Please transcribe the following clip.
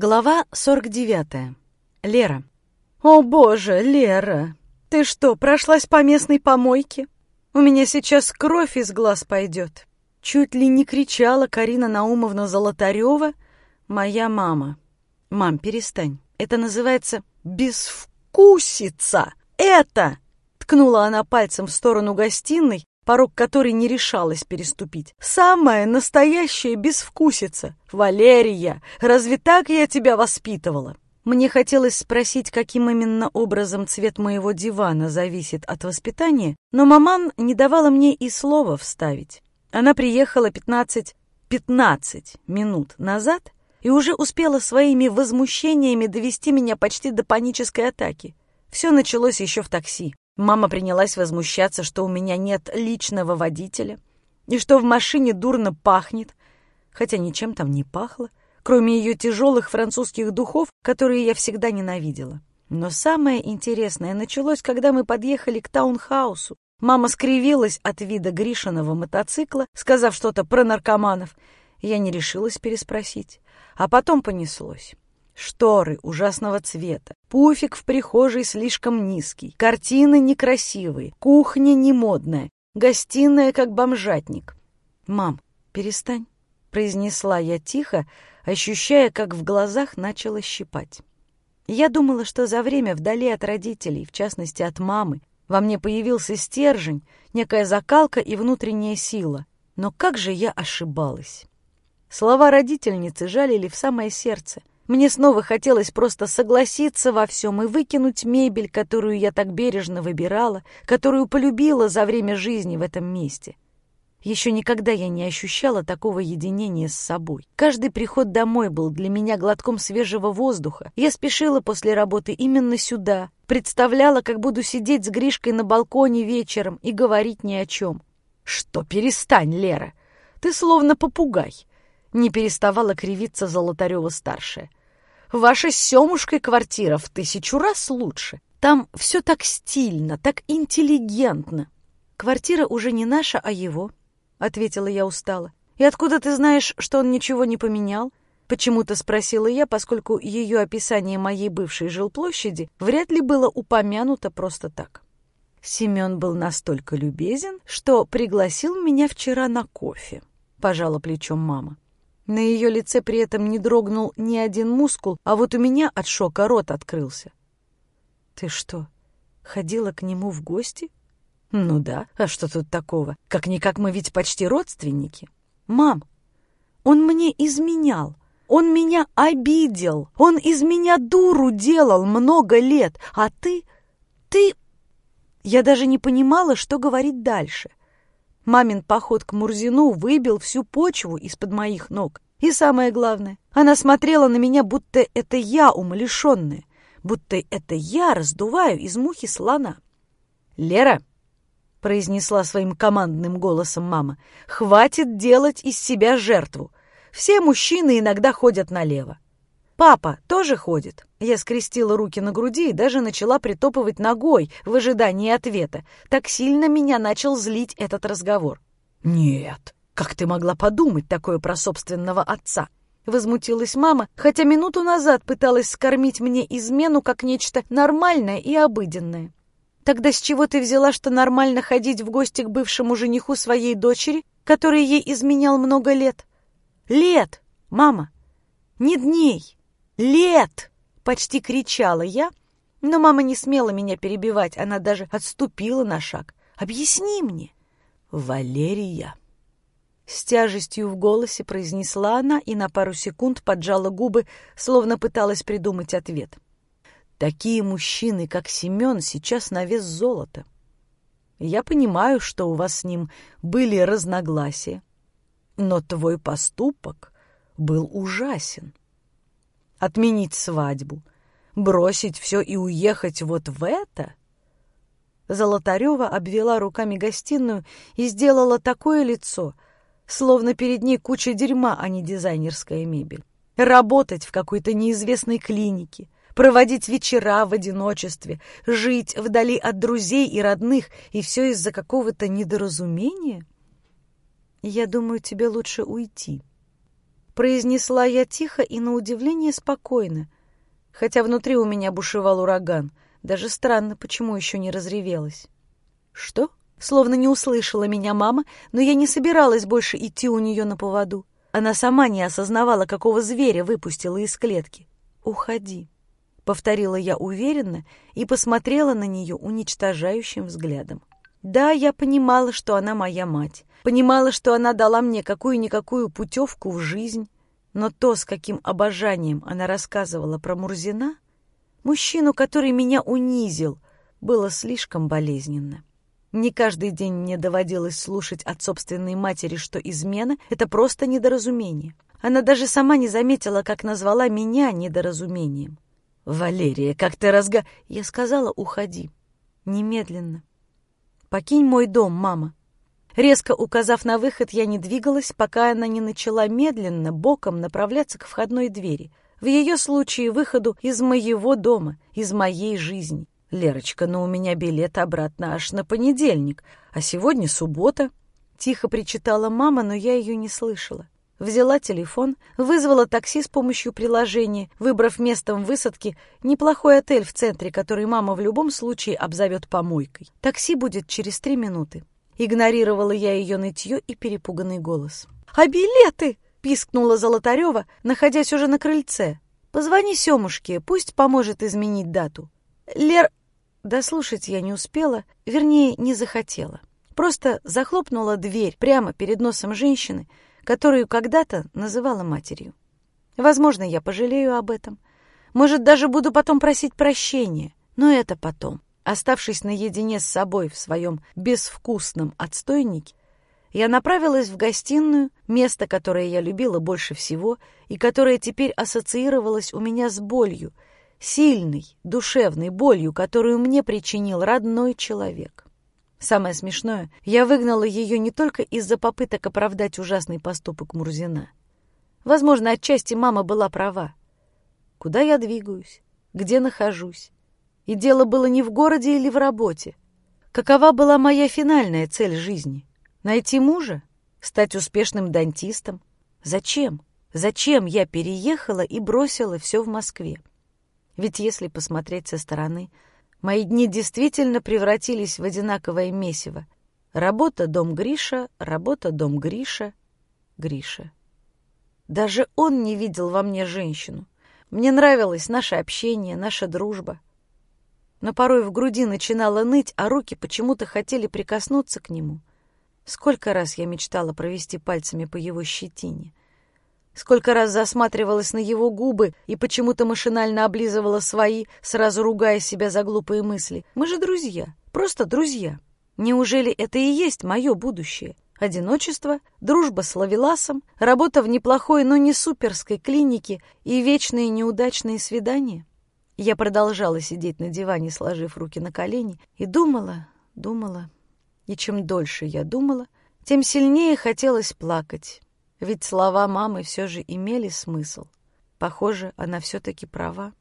Глава 49. Лера. «О боже, Лера, ты что, прошлась по местной помойке? У меня сейчас кровь из глаз пойдет!» Чуть ли не кричала Карина Наумовна Золотарева, моя мама. «Мам, перестань. Это называется безвкусица. Это!» Ткнула она пальцем в сторону гостиной, порог которой не решалась переступить. «Самая настоящая безвкусица! Валерия, разве так я тебя воспитывала?» Мне хотелось спросить, каким именно образом цвет моего дивана зависит от воспитания, но маман не давала мне и слова вставить. Она приехала 15, 15 минут назад и уже успела своими возмущениями довести меня почти до панической атаки. Все началось еще в такси. Мама принялась возмущаться, что у меня нет личного водителя и что в машине дурно пахнет, хотя ничем там не пахло, кроме ее тяжелых французских духов, которые я всегда ненавидела. Но самое интересное началось, когда мы подъехали к таунхаусу. Мама скривилась от вида Гришиного мотоцикла, сказав что-то про наркоманов. Я не решилась переспросить. А потом понеслось. Шторы ужасного цвета, пуфик в прихожей слишком низкий, картины некрасивые, кухня немодная, гостиная как бомжатник. «Мам, перестань», — произнесла я тихо, ощущая, как в глазах начало щипать. Я думала, что за время вдали от родителей, в частности от мамы, во мне появился стержень, некая закалка и внутренняя сила. Но как же я ошибалась! Слова родительницы жалили в самое сердце — мне снова хотелось просто согласиться во всем и выкинуть мебель, которую я так бережно выбирала, которую полюбила за время жизни в этом месте. Еще никогда я не ощущала такого единения с собой. Каждый приход домой был для меня глотком свежего воздуха. Я спешила после работы именно сюда, представляла, как буду сидеть с Гришкой на балконе вечером и говорить ни о чем. «Что, перестань, Лера! Ты словно попугай!» Не переставала кривиться Золотарева-старшая. Ваша Семушкой квартира в тысячу раз лучше. Там все так стильно, так интеллигентно. Квартира уже не наша, а его, — ответила я устало. И откуда ты знаешь, что он ничего не поменял? Почему-то спросила я, поскольку ее описание моей бывшей жилплощади вряд ли было упомянуто просто так. Семен был настолько любезен, что пригласил меня вчера на кофе, — пожала плечом мама. На ее лице при этом не дрогнул ни один мускул, а вот у меня от шока рот открылся. «Ты что, ходила к нему в гости?» «Ну да, а что тут такого? Как-никак мы ведь почти родственники». «Мам, он мне изменял, он меня обидел, он из меня дуру делал много лет, а ты... ты...» Я даже не понимала, что говорить дальше. Мамин поход к Мурзину выбил всю почву из-под моих ног. И самое главное, она смотрела на меня, будто это я умалишенная, будто это я раздуваю из мухи слона. «Лера!» — произнесла своим командным голосом мама. «Хватит делать из себя жертву. Все мужчины иногда ходят налево. Папа тоже ходит. Я скрестила руки на груди и даже начала притопывать ногой в ожидании ответа. Так сильно меня начал злить этот разговор. «Нет, как ты могла подумать такое про собственного отца?» Возмутилась мама, хотя минуту назад пыталась скормить мне измену как нечто нормальное и обыденное. «Тогда с чего ты взяла, что нормально ходить в гости к бывшему жениху своей дочери, который ей изменял много лет?» «Лет, мама, не дней!» «Лет!» — почти кричала я, но мама не смела меня перебивать, она даже отступила на шаг. «Объясни мне!» «Валерия!» С тяжестью в голосе произнесла она и на пару секунд поджала губы, словно пыталась придумать ответ. «Такие мужчины, как Семен, сейчас на вес золота. Я понимаю, что у вас с ним были разногласия, но твой поступок был ужасен отменить свадьбу, бросить все и уехать вот в это? Золотарева обвела руками гостиную и сделала такое лицо, словно перед ней куча дерьма, а не дизайнерская мебель. Работать в какой-то неизвестной клинике, проводить вечера в одиночестве, жить вдали от друзей и родных, и все из-за какого-то недоразумения? Я думаю, тебе лучше уйти, произнесла я тихо и на удивление спокойно, хотя внутри у меня бушевал ураган. Даже странно, почему еще не разревелась. «Что?» Словно не услышала меня мама, но я не собиралась больше идти у нее на поводу. Она сама не осознавала, какого зверя выпустила из клетки. «Уходи», — повторила я уверенно и посмотрела на нее уничтожающим взглядом. Да, я понимала, что она моя мать, понимала, что она дала мне какую-никакую путевку в жизнь, но то, с каким обожанием она рассказывала про Мурзина, мужчину, который меня унизил, было слишком болезненно. Не каждый день мне доводилось слушать от собственной матери, что измена — это просто недоразумение. Она даже сама не заметила, как назвала меня недоразумением. «Валерия, как ты разга...» Я сказала, уходи. Немедленно. «Покинь мой дом, мама». Резко указав на выход, я не двигалась, пока она не начала медленно, боком направляться к входной двери. В ее случае выходу из моего дома, из моей жизни. «Лерочка, но у меня билет обратно аж на понедельник, а сегодня суббота». Тихо причитала мама, но я ее не слышала. Взяла телефон, вызвала такси с помощью приложения, выбрав местом высадки неплохой отель в центре, который мама в любом случае обзовет помойкой. Такси будет через три минуты. Игнорировала я ее нытье и перепуганный голос. «А билеты?» — пискнула Золотарева, находясь уже на крыльце. «Позвони Семушке, пусть поможет изменить дату». «Лер...» Дослушать я не успела, вернее, не захотела. Просто захлопнула дверь прямо перед носом женщины, которую когда-то называла матерью. Возможно, я пожалею об этом. Может, даже буду потом просить прощения. Но это потом. Оставшись наедине с собой в своем безвкусном отстойнике, я направилась в гостиную, место, которое я любила больше всего и которое теперь ассоциировалось у меня с болью — сильной, душевной болью, которую мне причинил родной человек. Самое смешное, я выгнала ее не только из-за попыток оправдать ужасный поступок Мурзина. Возможно, отчасти мама была права. Куда я двигаюсь? Где нахожусь? И дело было не в городе или в работе. Какова была моя финальная цель жизни? Найти мужа? Стать успешным дантистом? Зачем? Зачем я переехала и бросила все в Москве? Ведь если посмотреть со стороны, мои дни действительно превратились в одинаковое месиво. Работа, дом Гриша, работа, дом Гриша, Гриша. Даже он не видел во мне женщину. Мне нравилось наше общение, наша дружба. Но порой в груди начинало ныть, а руки почему-то хотели прикоснуться к нему. Сколько раз я мечтала провести пальцами по его щетине — Сколько раз засматривалась на его губы и почему-то машинально облизывала свои, сразу ругая себя за глупые мысли. Мы же друзья, просто друзья. Неужели это и есть мое будущее? Одиночество, дружба с Лавеласом, работа в неплохой, но не суперской клинике и вечные неудачные свидания? Я продолжала сидеть на диване, сложив руки на колени, и думала, думала. И чем дольше я думала, тем сильнее хотелось плакать. Ведь слова мамы все же имели смысл. Похоже, она все-таки права.